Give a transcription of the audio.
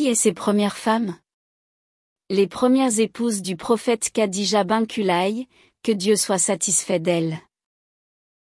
Qui est ses premières femmes? Les premières épouses du prophète Khadija Bankulaï, que Dieu soit satisfait d'elles.